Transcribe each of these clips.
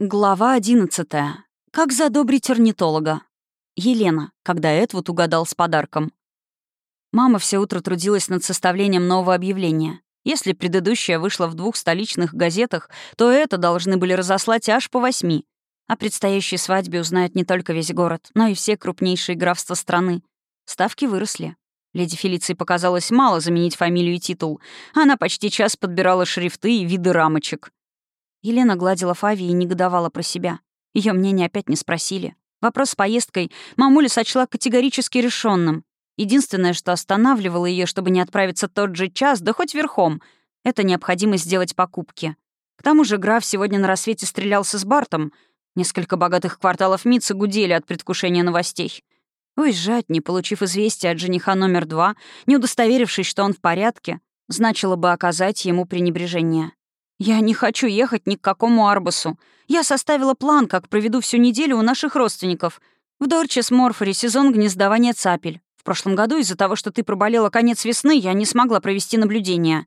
Глава одиннадцатая. Как задобрить орнитолога. Елена, когда Эдвуд угадал с подарком. Мама все утро трудилась над составлением нового объявления. Если предыдущее вышло в двух столичных газетах, то это должны были разослать аж по восьми. О предстоящей свадьбе узнают не только весь город, но и все крупнейшие графства страны. Ставки выросли. Леди Фелиции показалось мало заменить фамилию и титул. Она почти час подбирала шрифты и виды рамочек. Елена гладила Фави и негодовала про себя. Ее мнение опять не спросили. Вопрос с поездкой мамуля сочла категорически решенным. Единственное, что останавливало ее, чтобы не отправиться тот же час, да хоть верхом, это необходимость сделать покупки. К тому же граф сегодня на рассвете стрелялся с Бартом. Несколько богатых кварталов Митца гудели от предвкушения новостей. Уезжать, не получив известия от жениха номер два, не удостоверившись, что он в порядке, значило бы оказать ему пренебрежение. «Я не хочу ехать ни к какому Арбасу. Я составила план, как проведу всю неделю у наших родственников. В Дорчес Морфоре сезон гнездования цапель. В прошлом году из-за того, что ты проболела конец весны, я не смогла провести наблюдение.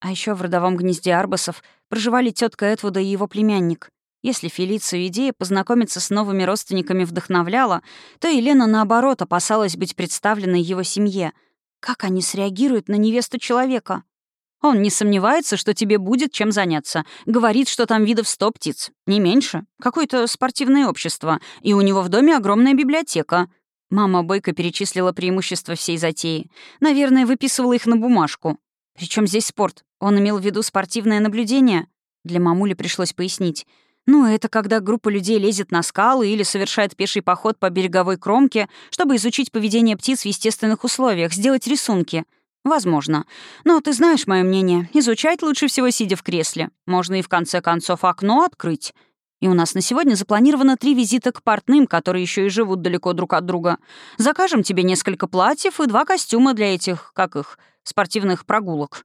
А еще в родовом гнезде Арбасов проживали тетка Этвуда и его племянник. Если Фелицию идея познакомиться с новыми родственниками вдохновляла, то Елена, наоборот, опасалась быть представленной его семье. Как они среагируют на невесту человека? Он не сомневается, что тебе будет чем заняться. Говорит, что там видов сто птиц. Не меньше. Какое-то спортивное общество. И у него в доме огромная библиотека. Мама Бойко перечислила преимущества всей затеи. Наверное, выписывала их на бумажку. Причем здесь спорт? Он имел в виду спортивное наблюдение? Для мамули пришлось пояснить. Ну, это когда группа людей лезет на скалы или совершает пеший поход по береговой кромке, чтобы изучить поведение птиц в естественных условиях, сделать рисунки — Возможно. Но ты знаешь мое мнение. Изучать лучше всего сидя в кресле. Можно и в конце концов окно открыть. И у нас на сегодня запланировано три визита к портным, которые еще и живут далеко друг от друга. Закажем тебе несколько платьев и два костюма для этих, как их, спортивных прогулок.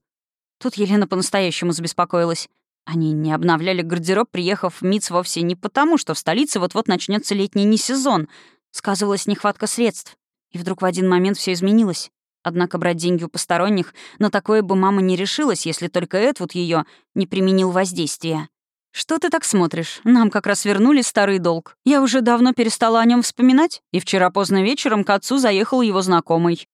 Тут Елена по-настоящему забеспокоилась. Они не обновляли гардероб, приехав в МИЦ вовсе не потому, что в столице вот-вот начнется летний несезон. Сказывалась нехватка средств. И вдруг в один момент все изменилось. Однако брать деньги у посторонних на такое бы мама не решилась, если только Эдвуд ее не применил воздействия. «Что ты так смотришь? Нам как раз вернули старый долг. Я уже давно перестала о нем вспоминать, и вчера поздно вечером к отцу заехал его знакомый».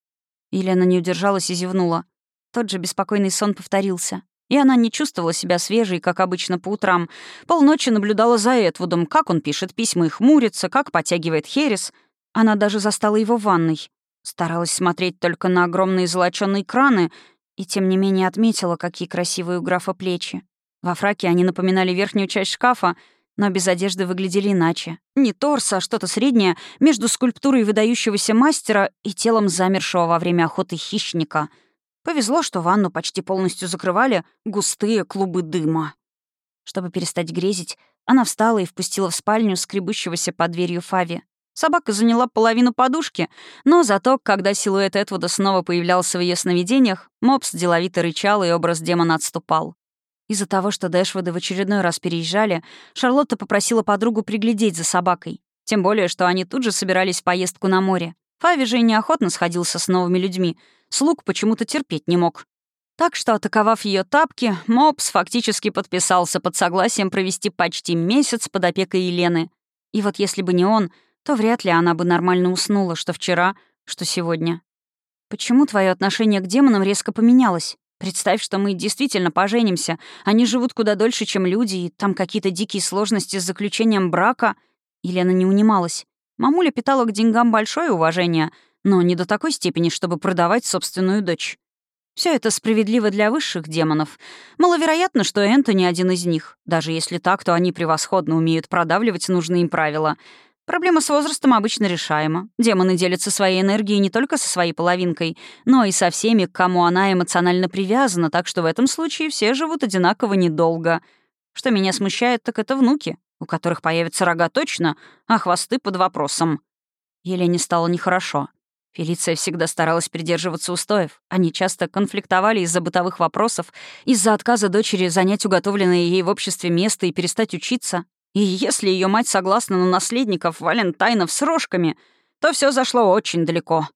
Елена не удержалась и зевнула. Тот же беспокойный сон повторился. И она не чувствовала себя свежей, как обычно по утрам. Полночи наблюдала за Эдвудом, как он пишет письма и хмурится, как подтягивает Херес. Она даже застала его в ванной. Старалась смотреть только на огромные золочёные краны и, тем не менее, отметила, какие красивые у графа плечи. Во фраке они напоминали верхнюю часть шкафа, но без одежды выглядели иначе. Не торс, а что-то среднее между скульптурой выдающегося мастера и телом замершего во время охоты хищника. Повезло, что ванну почти полностью закрывали густые клубы дыма. Чтобы перестать грезить, она встала и впустила в спальню скребущегося под дверью Фави. Собака заняла половину подушки, но зато, когда силуэт Этвуда снова появлялся в ее сновидениях, мопс деловито рычал, и образ демона отступал. Из-за того, что Дэшвуды в очередной раз переезжали, Шарлотта попросила подругу приглядеть за собакой. Тем более, что они тут же собирались в поездку на море. Фави же неохотно сходился с новыми людьми. Слуг почему-то терпеть не мог. Так что, атаковав ее тапки, Мопс фактически подписался под согласием провести почти месяц под опекой Елены. И вот если бы не он, то вряд ли она бы нормально уснула, что вчера, что сегодня. Почему твое отношение к демонам резко поменялось? Представь, что мы действительно поженимся. Они живут куда дольше, чем люди, и там какие-то дикие сложности с заключением брака. Елена не унималась. Мамуля питала к деньгам большое уважение, но не до такой степени, чтобы продавать собственную дочь. Все это справедливо для высших демонов. Маловероятно, что Энтони один из них. Даже если так, то они превосходно умеют продавливать нужные им правила — Проблема с возрастом обычно решаема. Демоны делятся своей энергией не только со своей половинкой, но и со всеми, к кому она эмоционально привязана, так что в этом случае все живут одинаково недолго. Что меня смущает, так это внуки, у которых появятся рога точно, а хвосты под вопросом. Елене стало нехорошо. Фелиция всегда старалась придерживаться устоев. Они часто конфликтовали из-за бытовых вопросов, из-за отказа дочери занять уготовленное ей в обществе место и перестать учиться. И если ее мать согласна на наследников Валентайнов с рожками, то все зашло очень далеко.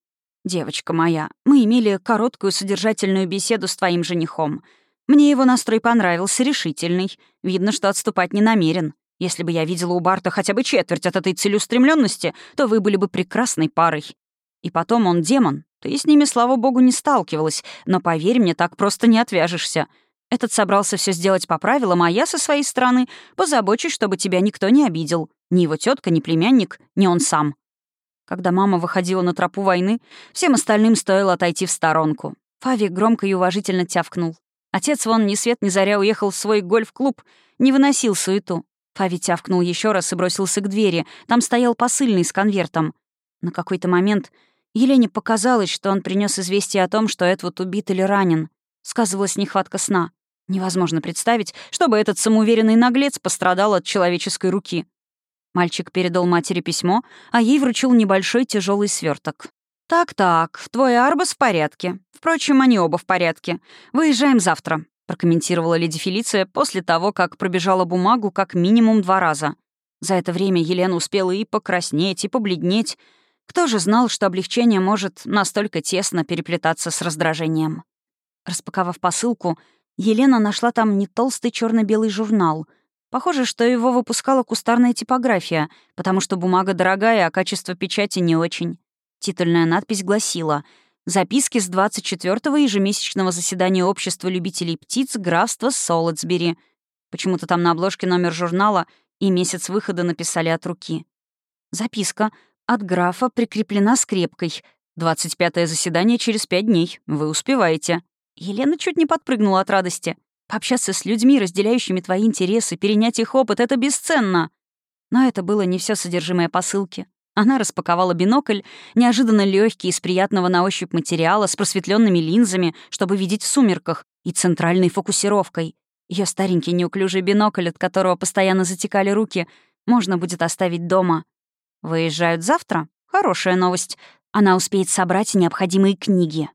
Девочка моя, мы имели короткую содержательную беседу с твоим женихом. Мне его настрой понравился, решительный. Видно, что отступать не намерен. Если бы я видела у Барта хотя бы четверть от этой целеустремленности, то вы были бы прекрасной парой. И потом он демон. Ты с ними, слава богу, не сталкивалась, но поверь мне, так просто не отвяжешься. Этот собрался все сделать по правилам, а я со своей стороны позабочусь, чтобы тебя никто не обидел. Ни его тетка, ни племянник, ни он сам. Когда мама выходила на тропу войны, всем остальным стоило отойти в сторонку. Фави громко и уважительно тявкнул. Отец вон ни свет ни заря уехал в свой гольф-клуб, не выносил суету. Фави тявкнул еще раз и бросился к двери. Там стоял посыльный с конвертом. На какой-то момент Елене показалось, что он принес известие о том, что Эдвуд убит или ранен. Сказывалась нехватка сна. Невозможно представить, чтобы этот самоуверенный наглец пострадал от человеческой руки. Мальчик передал матери письмо, а ей вручил небольшой тяжелый сверток. «Так-так, твой Арбас в порядке. Впрочем, они оба в порядке. Выезжаем завтра», — прокомментировала леди Фелиция после того, как пробежала бумагу как минимум два раза. За это время Елена успела и покраснеть, и побледнеть. Кто же знал, что облегчение может настолько тесно переплетаться с раздражением? Распаковав посылку, Елена нашла там не толстый черно белый журнал. Похоже, что его выпускала кустарная типография, потому что бумага дорогая, а качество печати не очень. Титульная надпись гласила «Записки с 24-го ежемесячного заседания Общества любителей птиц графства Солотсбери». Почему-то там на обложке номер журнала и месяц выхода написали от руки. Записка от графа прикреплена скрепкой. 25-е заседание через пять дней. Вы успеваете. Елена чуть не подпрыгнула от радости. Пообщаться с людьми, разделяющими твои интересы, перенять их опыт — это бесценно. Но это было не все содержимое посылки. Она распаковала бинокль, неожиданно легкий, из приятного на ощупь материала, с просветленными линзами, чтобы видеть в сумерках, и центральной фокусировкой. Ее старенький неуклюжий бинокль, от которого постоянно затекали руки, можно будет оставить дома. Выезжают завтра? Хорошая новость. Она успеет собрать необходимые книги.